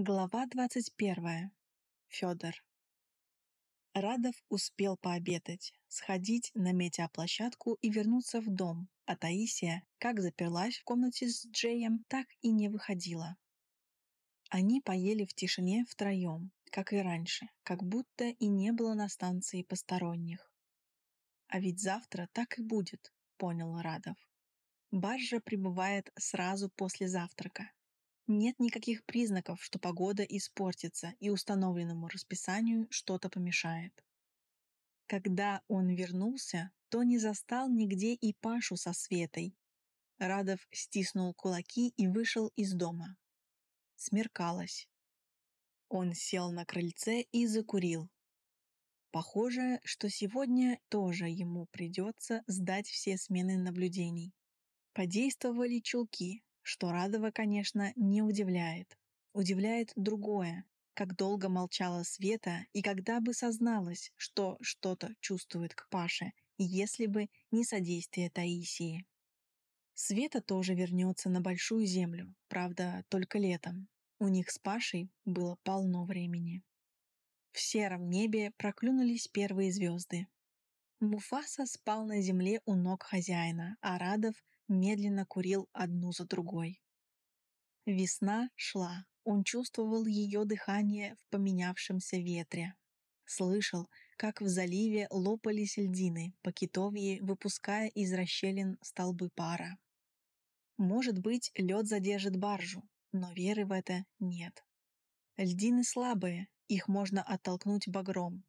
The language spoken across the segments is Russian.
Глава 21. Федор. Радов успел пообедать, сходить на метеоплощадку и вернуться в дом, а Таисия как заперлась в комнате с Джеем, так и не выходила. Они поели в тишине втроем, как и раньше, как будто и не было на станции посторонних. А ведь завтра так и будет, понял Радов. Баржа прибывает сразу после завтрака. Нет никаких признаков, что погода испортится и установленному расписанию что-то помешает. Когда он вернулся, то не застал нигде и Пашу со Светой. Радов стиснул кулаки и вышел из дома. Смеркалось. Он сел на крыльце и закурил. Похоже, что сегодня тоже ему придется сдать все смены наблюдений. Подействовали чулки, что Радова, конечно, не удивляет. Удивляет другое, как долго молчала Света и когда бы созналась, что что-то чувствует к Паше, если бы не содействие Таисии. Света тоже вернется на Большую Землю, правда, только летом. У них с Пашей было полно времени. В сером небе проклюнулись первые звезды. Муфаса спал на земле у ног хозяина, а Радов медленно курил одну за другой. Весна шла, он чувствовал ее дыхание в поменявшемся ветре. Слышал, как в заливе лопались льдины, по китовье выпуская из расщелин столбы пара. Может быть, лед задержит баржу, но веры в это нет. Льдины слабые, их можно оттолкнуть багром.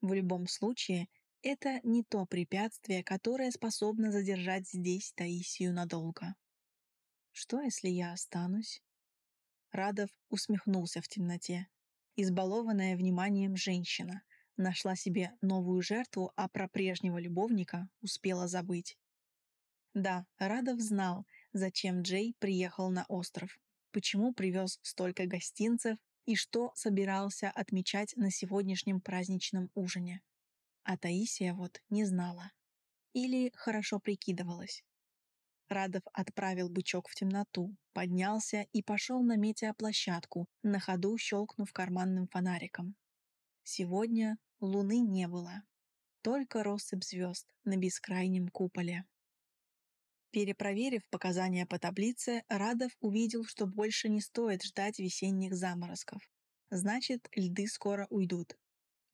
В любом случае, это не то препятствие, которое способно задержать здесь Таисию надолго. Что, если я останусь? Радов усмехнулся в темноте. Избалованная вниманием женщина нашла себе новую жертву, а про прежнего любовника успела забыть. Да, Радов знал, зачем Джей приехал на остров, почему привез столько гостинцев и что собирался отмечать на сегодняшнем праздничном ужине. А Таисия вот не знала. Или хорошо прикидывалась. Радов отправил бычок в темноту, поднялся и пошел на метеоплощадку, на ходу щелкнув карманным фонариком. Сегодня луны не было, только россыпь звезд на бескрайнем куполе. Перепроверив показания по таблице, Радов увидел, что больше не стоит ждать весенних заморозков. Значит, льды скоро уйдут.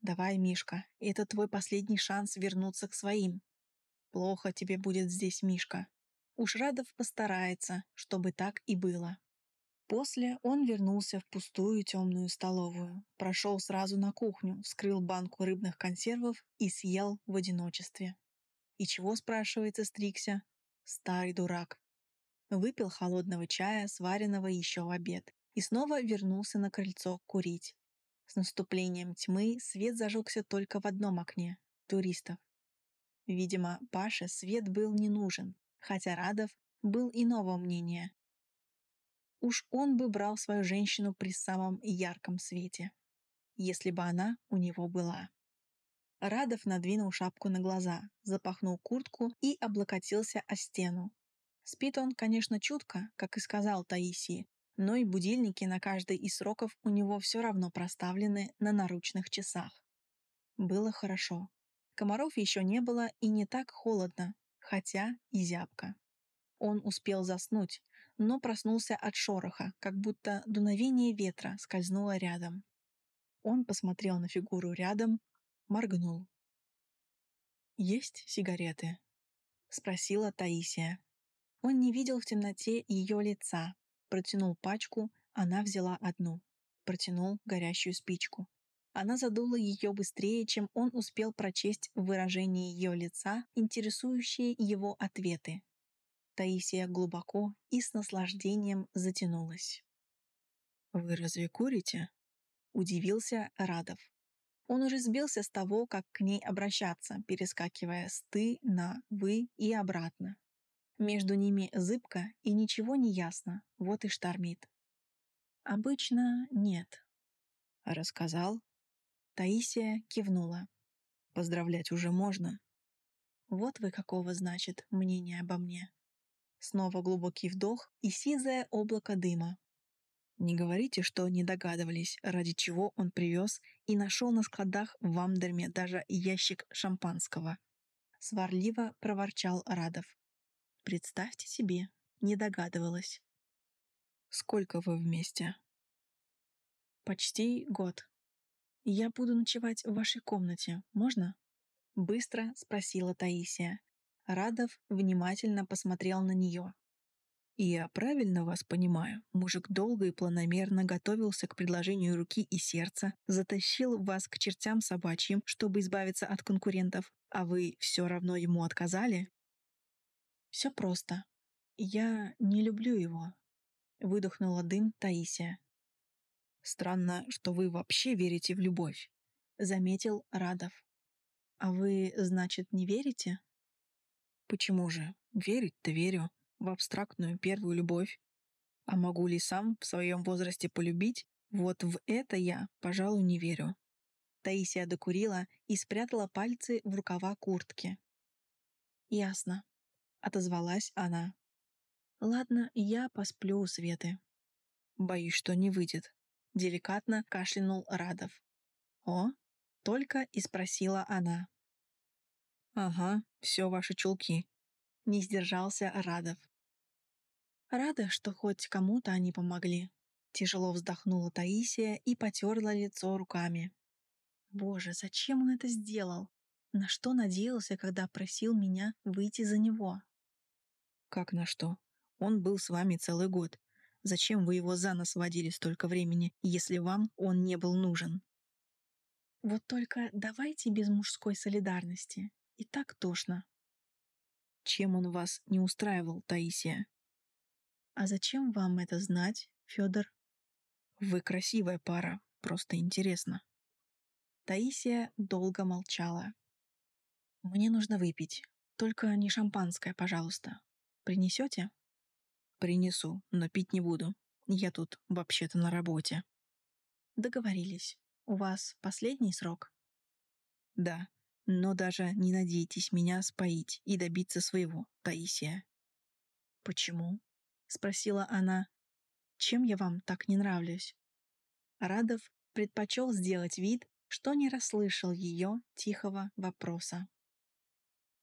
Давай, Мишка, это твой последний шанс вернуться к своим. Плохо тебе будет здесь, Мишка. Уж Радов постарается, чтобы так и было. После он вернулся в пустую темную столовую, прошел сразу на кухню, вскрыл банку рыбных консервов и съел в одиночестве. И чего, спрашивается, стригся? Старый дурак. Выпил холодного чая, сваренного еще в обед, и снова вернулся на крыльцо курить. С наступлением тьмы свет зажегся только в одном окне — туристов. Видимо, Паше свет был не нужен, хотя Радов был иного мнения. Уж он бы брал свою женщину при самом ярком свете, если бы она у него была. Радов надвинул шапку на глаза, запахнул куртку и облокотился о стену. Спит он, конечно, чутко, как и сказал Таисии, но и будильники на каждый из сроков у него все равно проставлены на наручных часах. Было хорошо. Комаров еще не было и не так холодно, хотя и зябко. Он успел заснуть, но проснулся от шороха, как будто дуновение ветра скользнуло рядом. Он посмотрел на фигуру рядом, моргнул. «Есть сигареты?» — спросила Таисия. Он не видел в темноте ее лица, Протянул пачку, она взяла одну. Протянул горящую спичку. Она задула ее быстрее, чем он успел прочесть в выражении ее лица интересующие его ответы. Таисия глубоко и с наслаждением затянулась. «Вы разве курите?» — удивился Радов. Он уже сбился с того, как к ней обращаться, перескакивая с «ты» на «вы» и обратно. Между ними зыбко и ничего не ясно, вот и штормит. Обычно нет. Рассказал. Таисия кивнула. Поздравлять уже можно. Вот вы какого значит мнение обо мне. Снова глубокий вдох и сизое облако дыма. Не говорите, что не догадывались, ради чего он привез и нашел на складах в Амдерме даже ящик шампанского. Сварливо проворчал Радов. Представьте себе, не догадывалась. Сколько вы вместе? Почти год. Я буду ночевать в вашей комнате, можно? Быстро спросила Таисия. Радов внимательно посмотрел на нее. «Я правильно вас понимаю? Мужик долго и планомерно готовился к предложению руки и сердца, затащил вас к чертям собачьим, чтобы избавиться от конкурентов, а вы все равно ему отказали?» «Все просто. Я не люблю его», — выдохнула дым Таисия. «Странно, что вы вообще верите в любовь», — заметил Радов. «А вы, значит, не верите?» «Почему же? Верить-то верю в абстрактную первую любовь. А могу ли сам в своем возрасте полюбить? Вот в это я, пожалуй, не верю. Таисия докурила и спрятала пальцы в рукава куртки. «Ясно», — отозвалась она. «Ладно, я посплю у Светы». «Боюсь, что не выйдет», — деликатно кашлянул Радов. «О?» — только и спросила она. «Ага, все ваши чулки», не сдержался Радов. Рада, что хоть кому-то они помогли. Тяжело вздохнула Таисия и потерла лицо руками. Боже, зачем он это сделал? На что надеялся, когда просил меня выйти за него? Как на что? Он был с вами целый год. Зачем вы его за нос водили столько времени, если вам он не был нужен? Вот только давайте без мужской солидарности. И так тошно. Чем он вас не устраивал, Таисия? А зачем вам это знать, Федор? Вы красивая пара, просто интересно. Таисия долго молчала. Мне нужно выпить, только не шампанское, пожалуйста. Принесете? Принесу, но пить не буду. Я тут вообще-то на работе. Договорились. У вас последний срок? Да, но даже не надейтесь меня споить и добиться своего, Таисия. «Почему?» — спросила она. «Чем я вам так не нравлюсь?» Радов предпочел сделать вид, что не расслышал ее тихого вопроса.